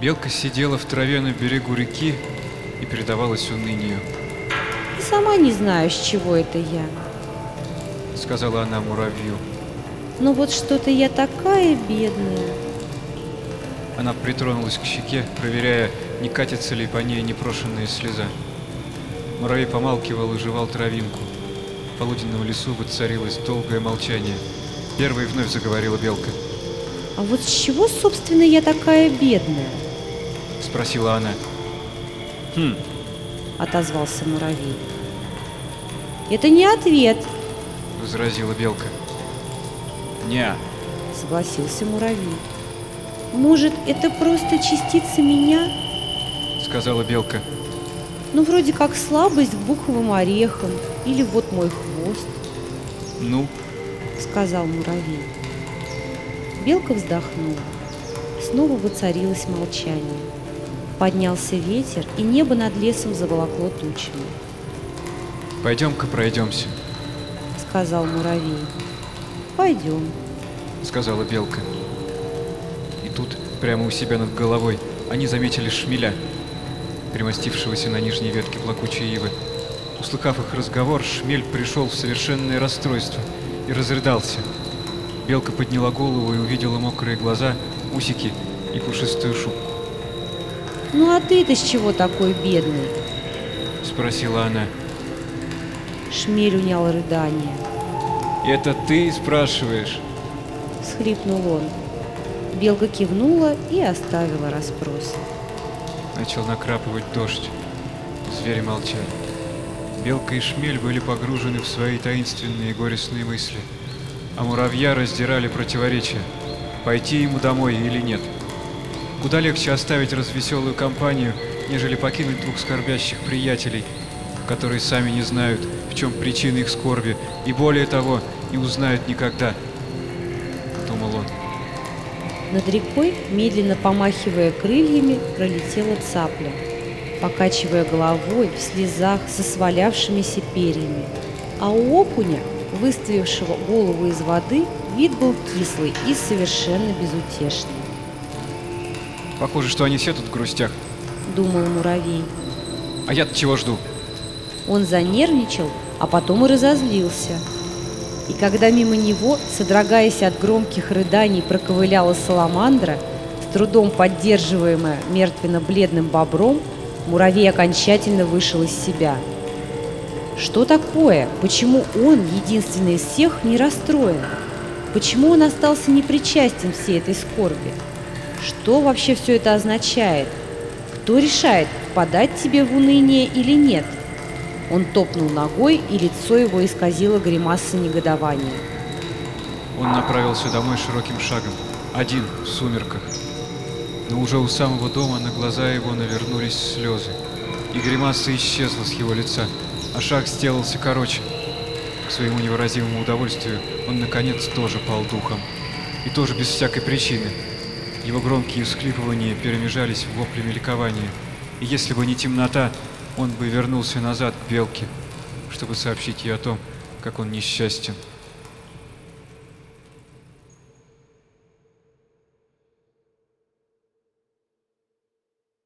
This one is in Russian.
Белка сидела в траве на берегу реки и предавалась унынию. И сама не знаю, с чего это я. Сказала она муравью. Но вот что-то я такая бедная. Она притронулась к щеке, проверяя, не катится ли по ней непрошенная слеза. Муравей помалкивал и жевал травинку. В полуденном лесу воцарилось долгое молчание. Первой вновь заговорила белка. А вот с чего, собственно, я такая бедная? Спросила она. Хм, Отозвался муравей. Это не ответ, возразила белка. Не, согласился муравей. Может, это просто частица меня? сказала белка. Ну, вроде как слабость к буховым орехам. Или вот мой хвост, Ну, сказал муравей. Белка вздохнула. Снова воцарилось молчание. Поднялся ветер, и небо над лесом заволокло тучами. пойдем-ка пройдемся, Сказал муравей. Пойдем. сказала белка. И тут, прямо у себя над головой, они заметили шмеля, примостившегося на нижней ветке плакучей ивы. Услыхав их разговор, шмель пришел в совершенное расстройство и разрыдался. Белка подняла голову и увидела мокрые глаза, усики и пушистую шубку. Ну а ты-то с чего такой бедный? Спросила она. Шмель унял рыдание. «Это ты спрашиваешь?» Схрипнул он. Белка кивнула и оставила расспрос. Начал накрапывать дождь. Звери молчали. Белка и шмель были погружены в свои таинственные горестные мысли. А муравья раздирали противоречия. Пойти ему домой или нет. Куда легче оставить развеселую компанию, нежели покинуть двух скорбящих приятелей, которые сами не знают, в чем причина их скорби, и более того, не узнают никогда. Думал он. Над рекой, медленно помахивая крыльями, пролетела цапля, покачивая головой в слезах со свалявшимися перьями. А у окуня, выставившего голову из воды, вид был кислый и совершенно безутешный. Похоже, что они все тут в грустях. Думал муравей. А я-то чего жду? Он занервничал, а потом и разозлился. И когда мимо него, содрогаясь от громких рыданий, проковыляла саламандра, с трудом поддерживаемая мертвенно-бледным бобром, муравей окончательно вышел из себя. Что такое? Почему он, единственный из всех, не расстроен? Почему он остался непричастен всей этой скорби? Что вообще все это означает? Кто решает, впадать тебе в уныние или нет? Он топнул ногой, и лицо его исказило гримаса негодования. Он направился домой широким шагом, один, в сумерках. Но уже у самого дома на глаза его навернулись слезы, и гримаса исчезла с его лица, а шаг сделался короче. К своему невыразимому удовольствию он, наконец, тоже пал духом. И тоже без всякой причины. Его громкие всхлипывания перемежались воплями ликования. И если бы не темнота, он бы вернулся назад к белке, чтобы сообщить ей о том, как он несчастен.